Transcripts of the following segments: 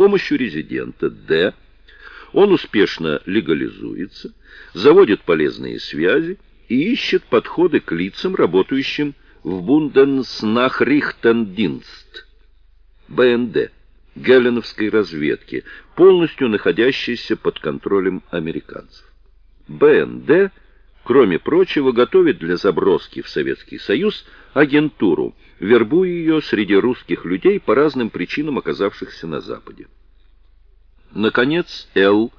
помощью резидента Д он успешно легализуется, заводит полезные связи и ищет подходы к лицам, работающим в Бунденснахрихтендинст, БНД, Геленовской разведки, полностью находящейся под контролем американцев. БНД, кроме прочего, готовит для заброски в Советский Союз агентуру, вербуя ее среди русских людей по разным причинам, оказавшихся на Западе. Наконец, Л.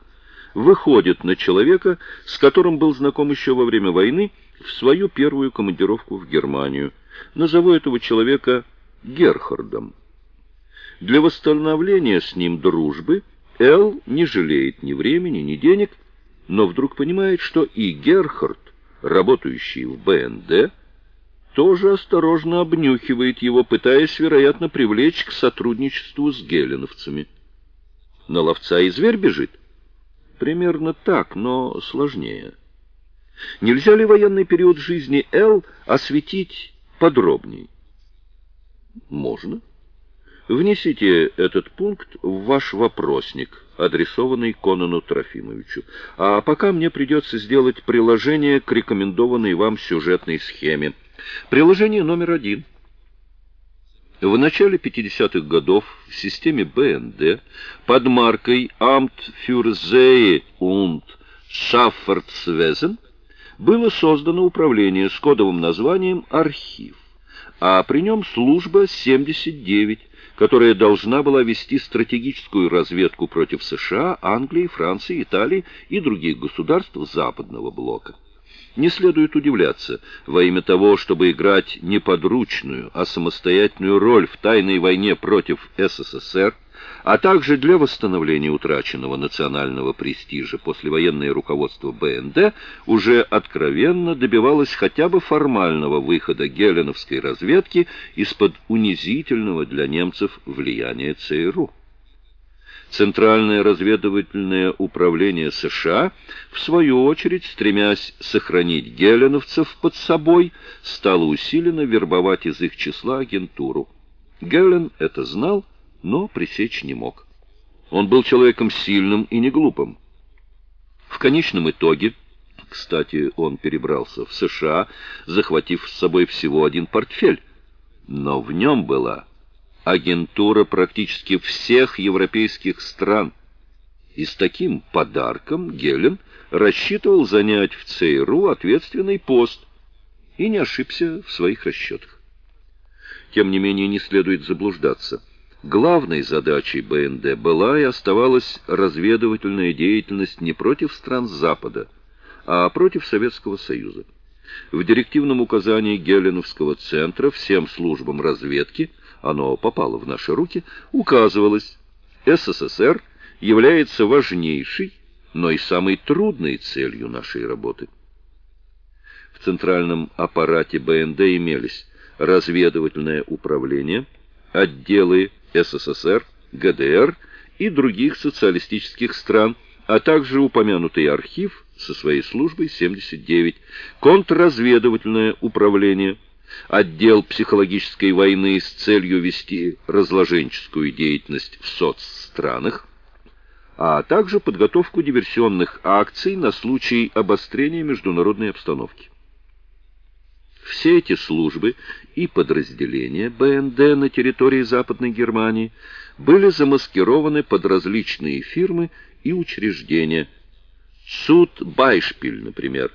выходит на человека, с которым был знаком еще во время войны, в свою первую командировку в Германию. Назову этого человека Герхардом. Для восстановления с ним дружбы Эл не жалеет ни времени, ни денег, но вдруг понимает, что и Герхард, работающий в БНД, тоже осторожно обнюхивает его, пытаясь, вероятно, привлечь к сотрудничеству с геленовцами. На ловца и зверь бежит? Примерно так, но сложнее. Нельзя ли военный период жизни Л осветить подробней? Можно. Внесите этот пункт в ваш вопросник, адресованный Конану Трофимовичу. А пока мне придется сделать приложение к рекомендованной вам сюжетной схеме. Приложение номер один. В начале 50-х годов в системе БНД под маркой für See und Schaffertswesen было создано управление с кодовым названием «Архив», а при нем служба 79, которая должна была вести стратегическую разведку против США, Англии, Франции, Италии и других государств Западного блока. Не следует удивляться, во имя того, чтобы играть не подручную, а самостоятельную роль в тайной войне против СССР, а также для восстановления утраченного национального престижа послевоенное руководство БНД уже откровенно добивалось хотя бы формального выхода геленовской разведки из-под унизительного для немцев влияния ЦРУ. Центральное разведывательное управление США, в свою очередь, стремясь сохранить геленовцев под собой, стало усиленно вербовать из их числа агентуру. Гелен это знал, но пресечь не мог. Он был человеком сильным и не глупым. В конечном итоге, кстати, он перебрался в США, захватив с собой всего один портфель, но в нем была агентура практически всех европейских стран. И с таким подарком Гелен рассчитывал занять в ЦРУ ответственный пост и не ошибся в своих расчетах. Тем не менее, не следует заблуждаться. Главной задачей БНД была и оставалась разведывательная деятельность не против стран Запада, а против Советского Союза. В директивном указании Геленовского центра всем службам разведки – оно попало в наши руки, указывалось, СССР является важнейшей, но и самой трудной целью нашей работы. В центральном аппарате БНД имелись разведывательное управление, отделы СССР, ГДР и других социалистических стран, а также упомянутый архив со своей службой 79, контрразведывательное управление – отдел психологической войны с целью вести разложенческую деятельность в соцстранах, а также подготовку диверсионных акций на случай обострения международной обстановки. Все эти службы и подразделения БНД на территории Западной Германии были замаскированы под различные фирмы и учреждения. Суд Байшпиль, например,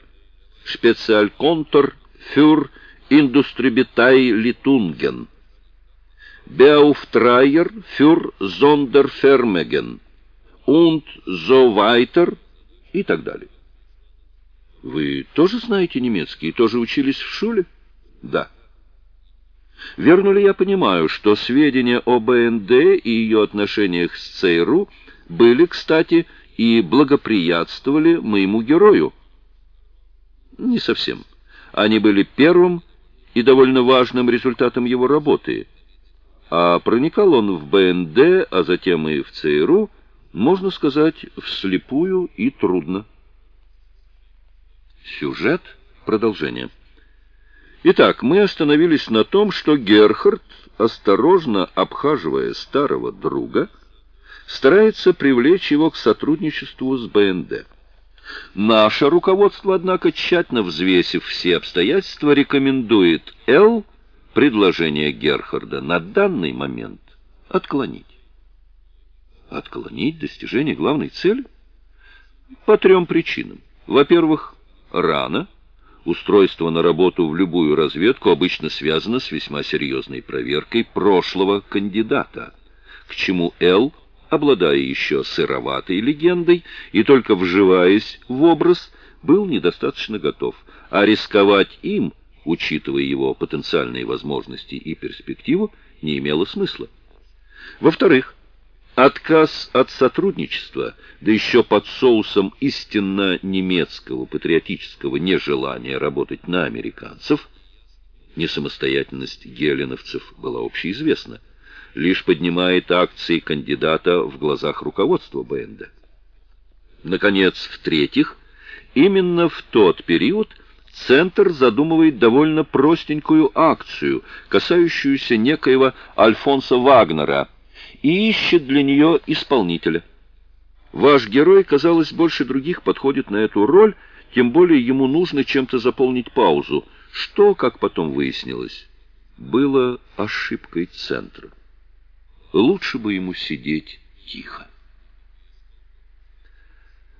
Специальконтор фюр Litungen, Beauftrager für Sonderfermegen und so weiter и так далее. Вы тоже знаете немецкий тоже учились в шуле? Да. Верно ли я понимаю, что сведения о БНД и ее отношениях с ЦРУ были, кстати, и благоприятствовали моему герою? Не совсем. Они были первым и довольно важным результатом его работы. А проникал он в БНД, а затем и в ЦРУ, можно сказать, вслепую и трудно. Сюжет. Продолжение. Итак, мы остановились на том, что Герхард, осторожно обхаживая старого друга, старается привлечь его к сотрудничеству с БНД. Наше руководство, однако, тщательно взвесив все обстоятельства, рекомендует Л предложение Герхарда на данный момент отклонить. Отклонить достижение главной цели? По трем причинам. Во-первых, рано. Устройство на работу в любую разведку обычно связано с весьма серьезной проверкой прошлого кандидата, к чему Л обладая еще сыроватой легендой и только вживаясь в образ, был недостаточно готов, а рисковать им, учитывая его потенциальные возможности и перспективу, не имело смысла. Во-вторых, отказ от сотрудничества, да еще под соусом истинно немецкого патриотического нежелания работать на американцев, несамостоятельность геленовцев была общеизвестна, лишь поднимает акции кандидата в глазах руководства БНД. Наконец, в-третьих, именно в тот период Центр задумывает довольно простенькую акцию, касающуюся некоего Альфонса Вагнера, и ищет для нее исполнителя. Ваш герой, казалось, больше других подходит на эту роль, тем более ему нужно чем-то заполнить паузу, что, как потом выяснилось, было ошибкой Центра. Лучше бы ему сидеть тихо.